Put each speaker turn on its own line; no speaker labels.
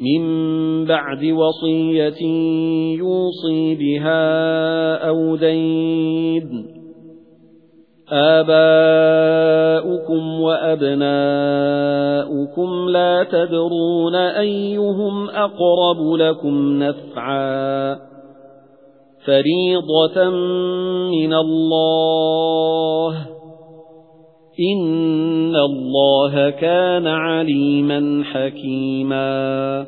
مِن بَعْدِ وَصِيَّةٍ يُوصِي بِهَا أَوْ دَيْنٍ. آبَاؤُكُمْ وَأَبْنَاؤُكُمْ لَا تَدْرُونَ أَيُّهُمْ أَقْرَبُ لَكُمْ نَفْعًا. فَرِيضَةً مِنَ اللَّهِ. إِنَّ اللَّهَ كَانَ عَلِيمًا حَكِيمًا